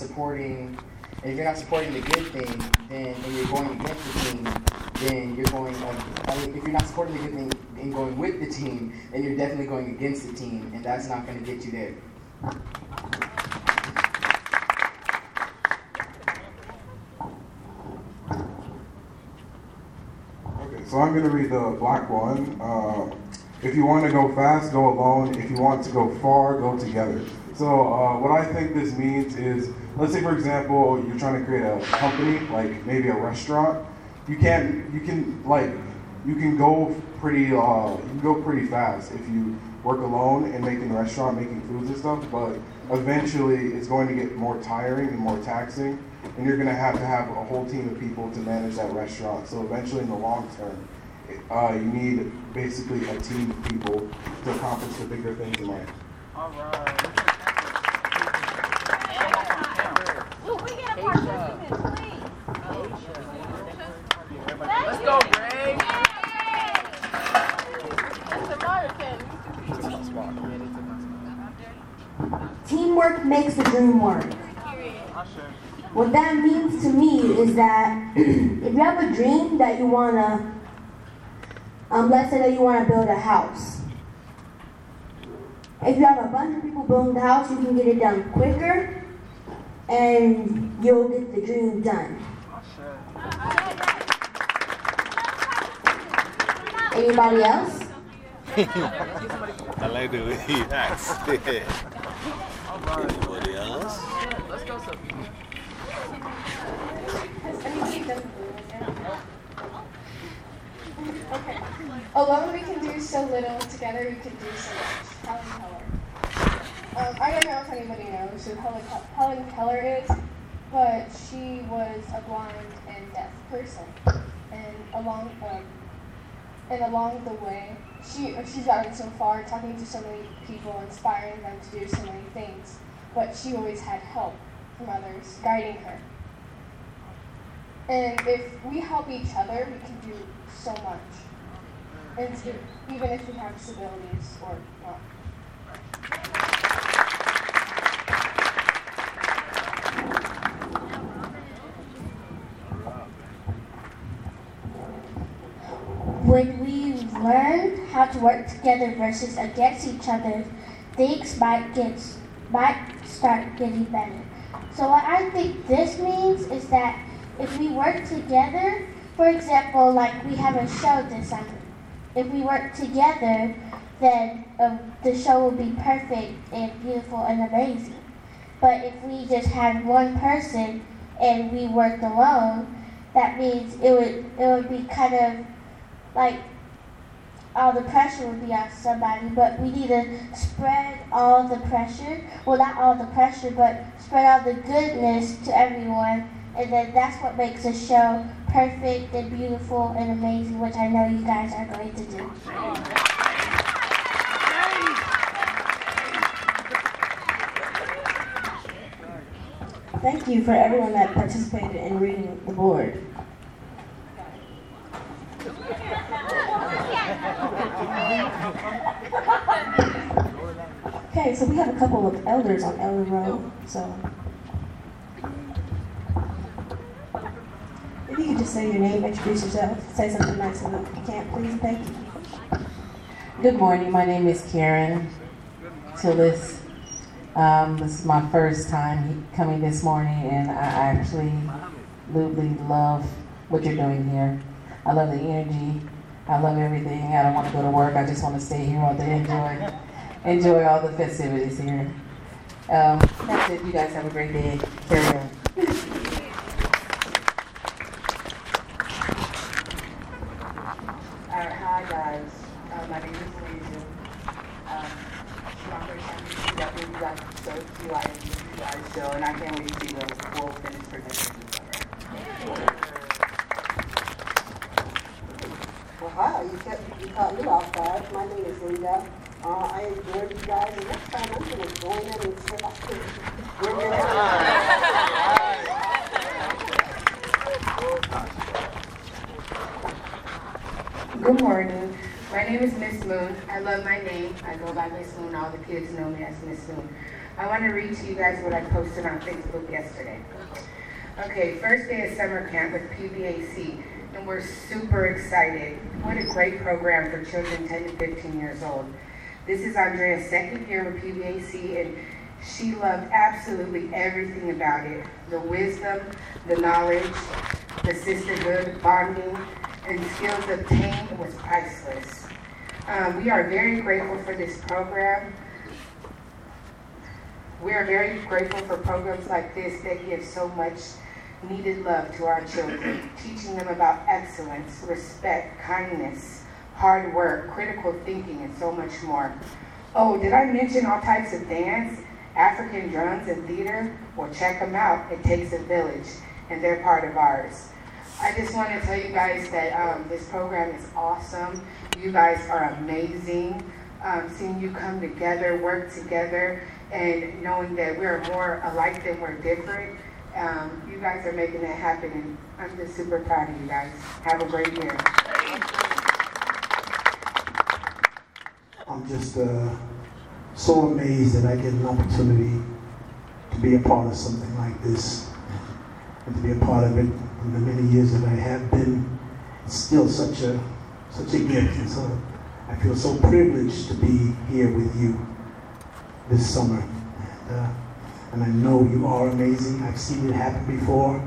supporting, if you're not supporting the good thing, then and you're going against the team, then you're going. I mean, if you're not supporting the good thing and going with the team, then you're definitely going against the team, and that's not going to get you there. Okay, so I'm going to read the black one. Uh, if you want to go fast, go alone. If you want to go far, go together. So uh, what I think this means is, let's say for example, you're trying to create a company, like maybe a restaurant. You can you can like you can go pretty uh, you can go pretty fast if you work alone and making restaurant, making foods and stuff. But eventually, it's going to get more tiring and more taxing, and you're going to have to have a whole team of people to manage that restaurant. So eventually, in the long term, uh, you need basically a team of people to accomplish the bigger things in life. All right. we get a participant, please. Let's go, Ray. Teamwork What that means to me is that if you have a dream that you wanna, um, let's say that you wanna build a house. If you have a bunch of people building the house, you can get it done quicker, and you'll get the dream done. Anybody else? I like the way he acts. Anybody else? Let's go, Sophie. Okay. Alone we can do so little, together we can do so much. Helen Keller. Um, I don't know if anybody knows who Helen, Helen Keller is, but she was a blind and deaf person. And along, um, and along the way, she, she's gotten so far, talking to so many people, inspiring them to do so many things. But she always had help from others, guiding her. And if we help each other, we can do so much. And even if we have disabilities or not. When we learn how to work together versus against each other, things might get might start getting better. So what I think this means is that if we work together, for example, like we have a show this summer, if we work together, then um, the show will be perfect and beautiful and amazing. But if we just have one person and we work alone, that means it would it would be kind of like all the pressure would be on somebody, but we need to spread all the pressure. Well, not all the pressure, but spread all the goodness to everyone. And then that's what makes a show perfect and beautiful and amazing, which I know you guys are going to do. Thank you for everyone that participated in reading the board. Okay, so we have a couple of elders on Elder Row, so. If you could just say your name, introduce yourself, say something nice and if you can't, please, thank you. Good morning. My name is Karen Tillis. Um, this is my first time coming this morning, and I actually absolutely love what you're doing here. I love the energy. I love everything. I don't want to go to work. I just want to stay here all day and enjoy, enjoy all the festivities here. Um, that's it. You guys have a great day. Carry on. Hi guys, uh, my name is. Um, my first so cute. I you guys and I can't wait to see the. Well, hi, you, kept, you caught me off guard. My name is Linda. Uh, I enjoyed you guys, and next time I'm going to join in and if I can bring Good morning. My name is Miss Moon. I love my name. I go by Miss Moon. All the kids know me as Miss Moon. I want to read to you guys what I posted on Facebook yesterday. Okay, first day of summer camp with PBAC, and we're super excited. What a great program for children 10 to 15 years old. This is Andrea's second year with PBAC, and she loved absolutely everything about it the wisdom, the knowledge, the sisterhood, bonding, and skills obtained was priceless. Um, we are very grateful for this program. We are very grateful for programs like this that give so much needed love to our children, teaching them about excellence, respect, kindness, hard work, critical thinking, and so much more. Oh, did I mention all types of dance, African drums, and theater? Well, check them out. It takes a village, and they're part of ours. I just want to tell you guys that um, this program is awesome. You guys are amazing. Um, seeing you come together, work together, and knowing that we're more alike than we're different, um, you guys are making that happen, and I'm just super proud of you guys. Have a great year. I'm just uh, so amazed that I get an opportunity to be a part of something like this and to be a part of it in the many years that I have been. It's still such a such a gift, and so I feel so privileged to be here with you this summer. And, uh, and I know you are amazing. I've seen it happen before.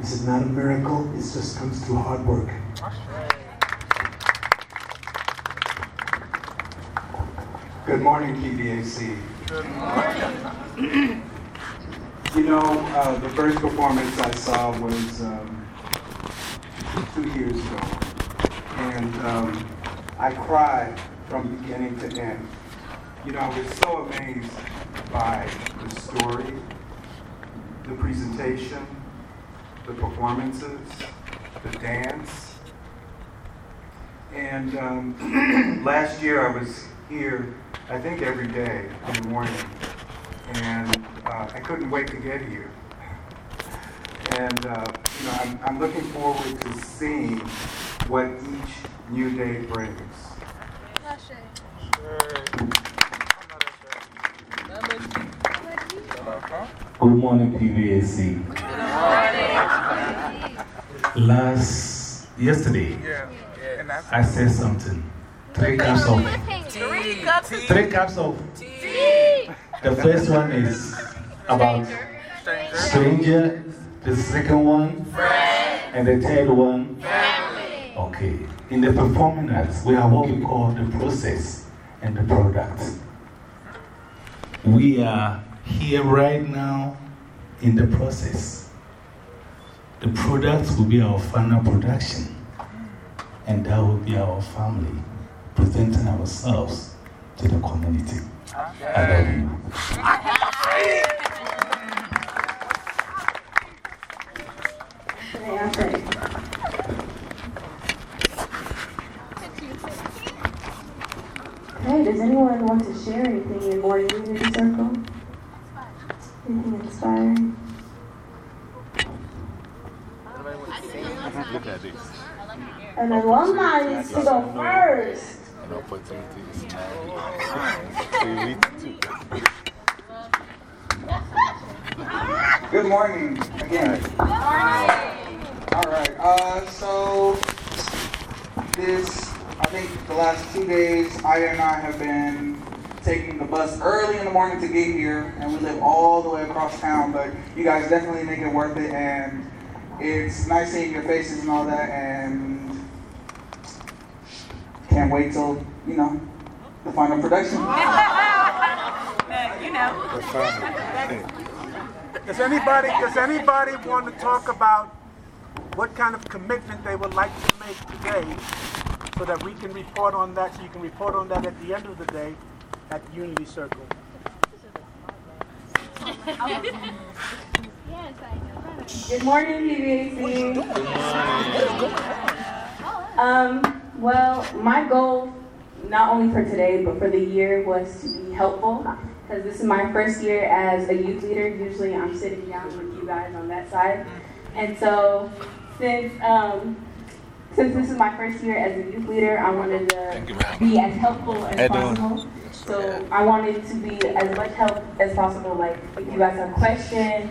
This is not a miracle. It just comes through hard work. Good morning, PBAC. Good morning. you know, uh, the first performance I saw was um, two years ago, and um, I cried from beginning to end. You know, I was so amazed by the story, the presentation, the performances, the dance. And um, last year I was here, I think every day in the morning, and uh, I couldn't wait to get here. And uh, you know, I'm, I'm looking forward to seeing what each new day brings. Good morning, PBAC. Last, yesterday, I said something. Three cups of, three cups of, tea. the first one is about stranger, the second one, and the third one, family. okay. In the performing arts, we have what we call the process and the product. We are here right now in the process. The product will be our final production, and that will be our family presenting ourselves to the community. I love you. May I pray? Hey, does anyone want to share anything in Morning Unity Circle? Anything inspiring? Look at this. An alumni needs to go first. An opportunity is now. We need to. Good morning again. All right. Uh, so this, I think, the last two days, Aya and I have been taking the bus early in the morning to get here, and we live all the way across town. But you guys definitely make it worth it, and it's nice seeing your faces and all that. And wait till you know the final production. you know. Does anybody, does anybody want to talk about what kind of commitment they would like to make today so that we can report on that, so you can report on that at the end of the day at Unity Circle? Good morning, PBAC. Um, well, my goal, not only for today, but for the year, was to be helpful. Because this is my first year as a youth leader. Usually I'm sitting down with you guys on that side. And so, since, um, since this is my first year as a youth leader, I wanted to be as helpful as possible. So I wanted to be as much help as possible. Like if you guys have questions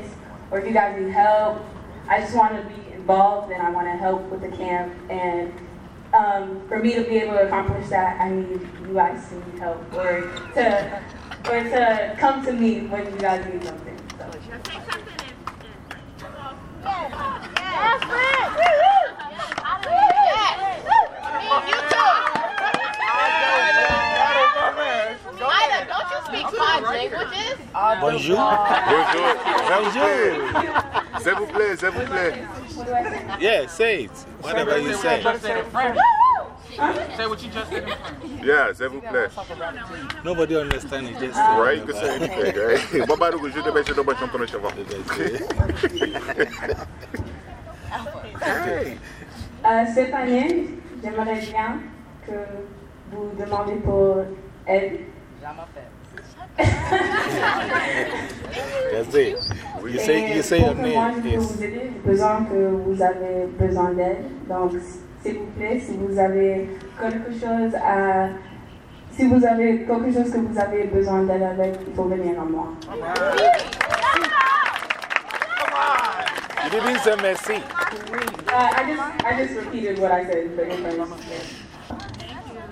or if you guys need help, I just want to be involved and I want to help with the camp. And um, for me to be able to accomplish that, I need you guys to need help or to or to come to me when you guys need something. So. Yes, Rick! Yes! You too! Ida, don't you speak five languages? Bonjour. Bonjour. Bonjour. S'il vous plaît, s'il vous plaît. Yeah, say it. Whatever you say. Say what you just said in French. Yeah, s'il vous plaît. Nobody understands it. Just say Right, you can say anything, right? Moi, bah, je te dans Euh, cette année, j'aimerais bien que vous demandez pour. That's it. You say, you say your pour que moi, name. je peux Yes. vous aider, j'ai besoin que vous avez besoin d'aide. Donc, s'il vous plaît, si vous avez quelque chose à... Si vous avez quelque chose que vous avez besoin d'aide avec, il faut venir à moi. You didn't say merci. Uh, I just I just repeated what I said, but.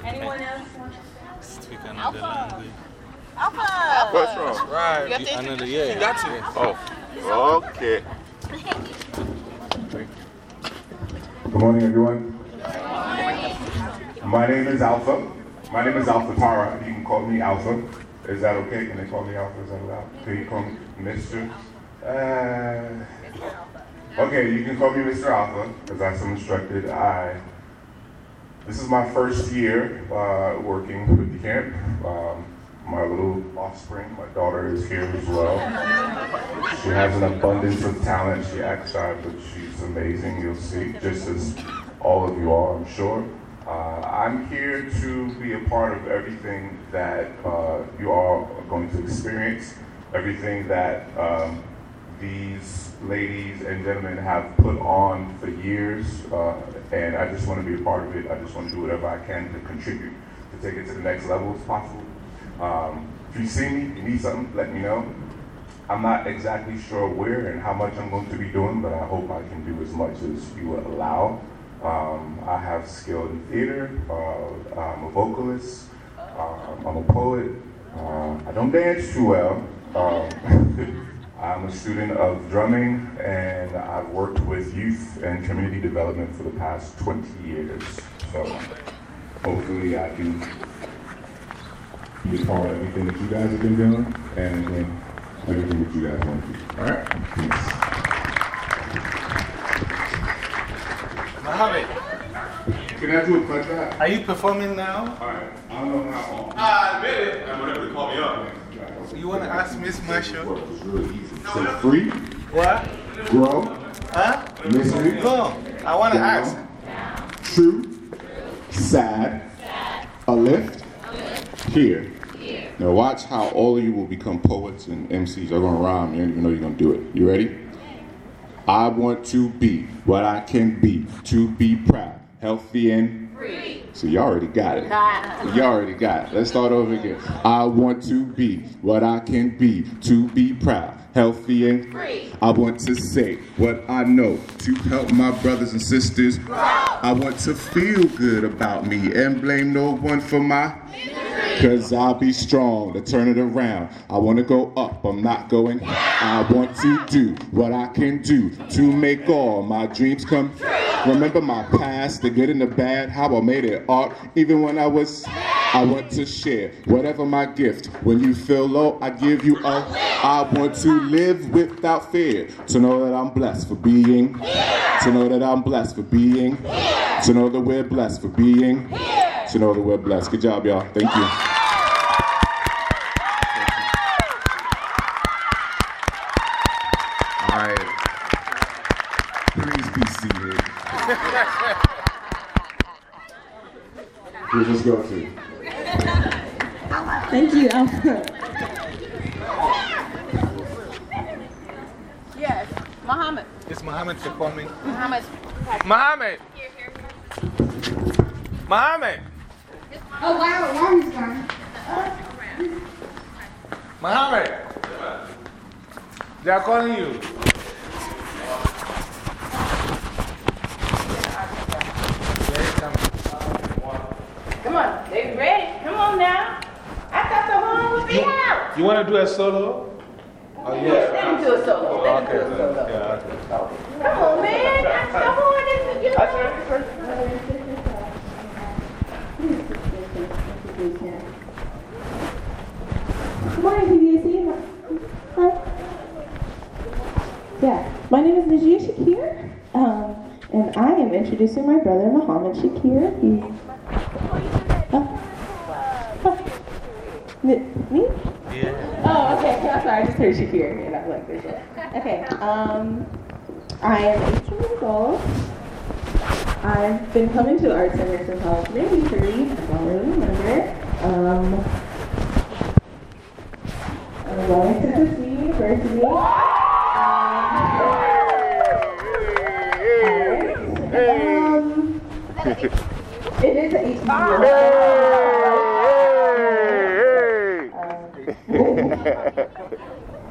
Anyone else? Speak another language. What's wrong? Right. Another, yeah. You got to. Oh, okay. Good morning, everyone. My name is Alpha. My name is Alpha Tara. You can call me Alpha. Is that okay? Can they call me Alpha? Is that allowed? Can you call me Mr.? Uh, okay, you can call me Mr. Alpha, because as I'm instructed. I. This is my first year uh, working with the camp. Um, my little offspring, my daughter is here as well. She has an abundance of talent. She acts shy, but she's amazing. You'll see, just as all of you are, I'm sure. Uh, I'm here to be a part of everything that uh, you all are going to experience, everything that um, these ladies and gentlemen have put on for years, uh, and I just want to be a part of it. I just want to do whatever I can to contribute to take it to the next level as possible. Um, if you see me, you need something, let me know. I'm not exactly sure where and how much I'm going to be doing, but I hope I can do as much as you will allow. Um, I have skill in theater. Uh, I'm a vocalist. Um, I'm a poet. Uh, I don't dance too well. Um, I'm a student of drumming, and I've worked with youth and community development for the past 20 years. So hopefully I can be a part of everything that you guys have been doing and then everything that you guys want to do. All right? Mohammed, Peace. Can I do a clutch rap? are you performing now? All right. I don't know how long. Ah, I bet it. I'm going to call me up. You want to ask Miss Marshall? It's really easy. So free, What? grow, Huh? mystery, No, I want to ask. true, sad, a lift, here. Now watch how all of you will become poets and MCs. You're gonna rhyme. You don't even know you're gonna do it. You ready? I want to be what I can be. To be proud, healthy, and free. So you already got it. You already got it. Let's start over again. I want to be what I can be. To be proud, healthy, and free. I want to say what I know to help my brothers and sisters. I want to feel good about me and blame no one for my. Cause I'll be strong to turn it around. I wanna go up, I'm not going. I want to do what I can do to make all my dreams come true. Remember my past, the good and the bad, how I made it art, even when I was. I want to share whatever my gift. When you feel low, I give you up. I want to live without fear. To know that I'm blessed for being. To know that I'm blessed for being. To know that we're blessed for being. To know that we're blessed. Good job, y'all. Thank you. All right. Please be seated. Who just go to? Thank you, Alpha. Yes. Muhammad. Is Mohammed performing? Muhammad. Mohammed! Mohammed! Oh, wow, Mommy's gone. Mohammed, they are calling you. Come on, they ready. Come on now. I thought the horn would be out. You want to do a solo? Oh, yeah. Let him do a solo. Let him Okay, do a solo. yeah, okay. Come on, man. I- The horn is you Good morning, PBSC. Hi. Yeah, my name is Najia Shakir, um, and I am introducing my brother, Muhammad Shakir. He, oh. Oh. Me? Yeah. Oh, okay. I'm sorry. I just heard Shakir, and I'm like, there's a- okay. Um, I am 18 years old. I've been coming to the Art Center since I was maybe three. I don't really remember. Um, going to Tuskegee University. Um, it is an HBCU.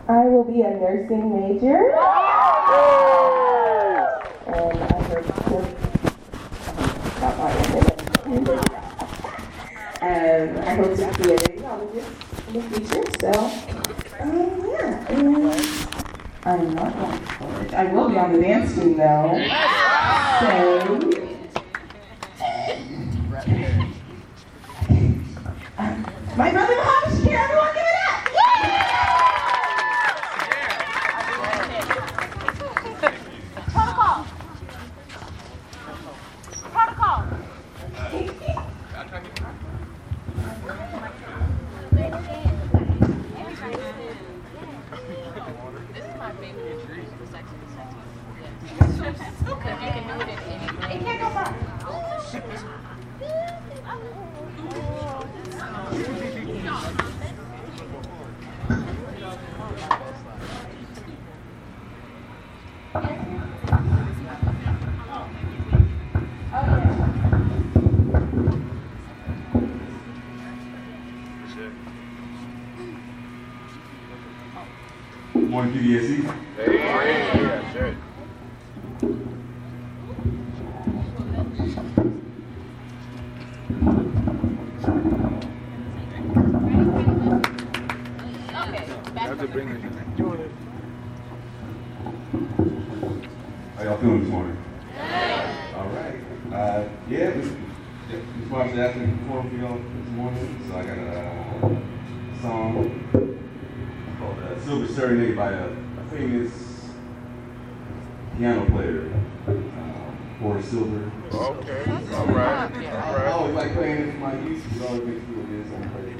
I will be a nursing major. And I I hope to be a radiologist in the future. So, um, I'm not going to college. I will be on the dance team though. So, my favorite tree. The sex and the sex. Because you can do it in any It can't go back. Morning, How y'all feeling this morning? All right. Uh, yeah, this, this asked me to perform for y'all this morning, so I got a uh, song called uh, Silver Serenade by a, a famous piano player, uh, Horace Silver. Okay, all right, all I, I always like playing it for my youth, because it always makes me feel good, so I'm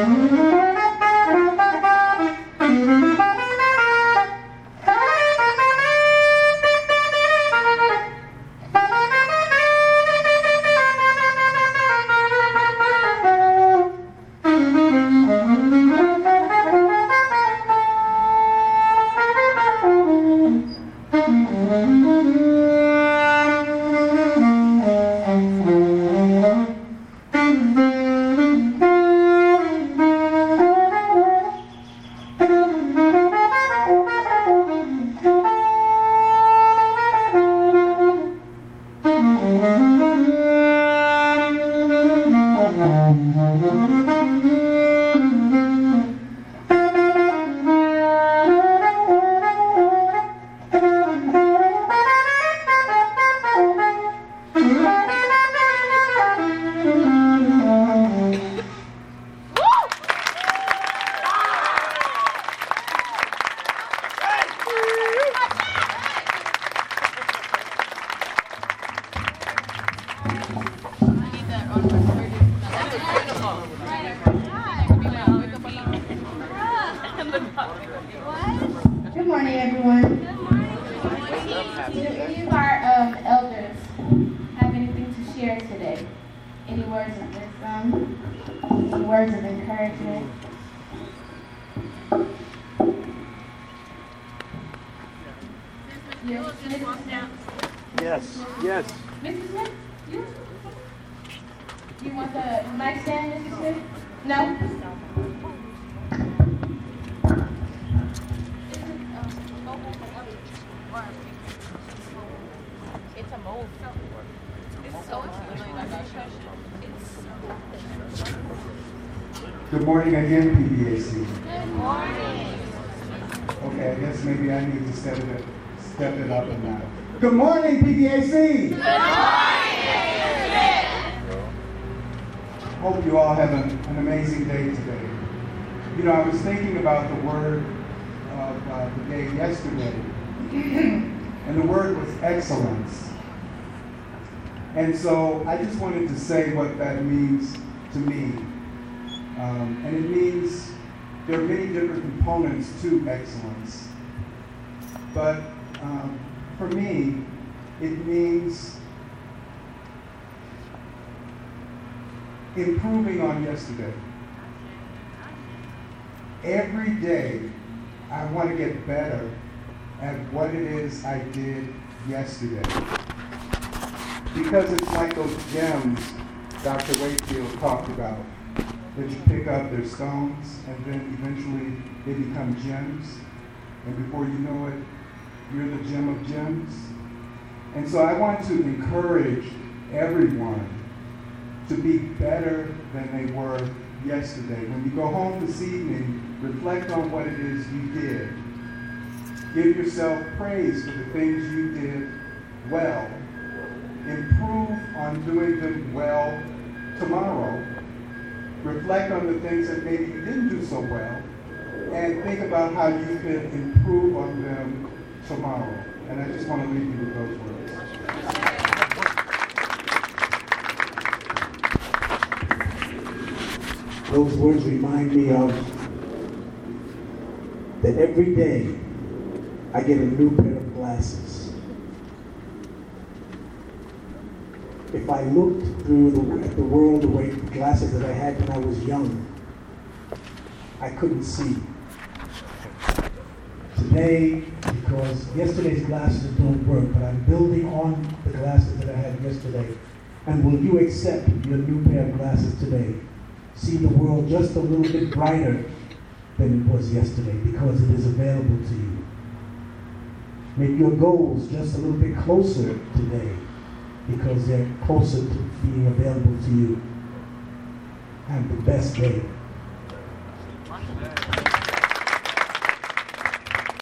Mm-hmm. Música encouragement? Yes? Yes. Mrs. Smith? You? You want the mic stand, Mrs. Smith? No? It's a move. It's so Good morning again, PBAC. Good morning. Okay, I guess maybe I need to step it, step it up a notch. Good morning, PBAC. Good morning. Hope you all have an, an amazing day today. You know, I was thinking about the word of uh, the day yesterday, and the word was excellence. And so I just wanted to say what that means to me. Um, and it means there are many different components to excellence. But um, for me, it means improving on yesterday. Every day, I want to get better at what it is I did yesterday. Because it's like those gems Dr. Wakefield talked about that you pick up, they're stones, and then eventually they become gems. And before you know it, you're the gem of gems. And so I want to encourage everyone to be better than they were yesterday. When you go home this evening, reflect on what it is you did. Give yourself praise for the things you did well. Improve on doing them well tomorrow reflect on the things that maybe you didn't do so well, and think about how you can improve on them tomorrow. And I just want to leave you with those words. Those words remind me of that every day I get a new pair of glasses. If I looked through the, at the world the way glasses that I had when I was young, I couldn't see. Today, because yesterday's glasses don't work, but I'm building on the glasses that I had yesterday. And will you accept your new pair of glasses today? See the world just a little bit brighter than it was yesterday because it is available to you. Make your goals just a little bit closer today because they're closer to being available to you. And the best day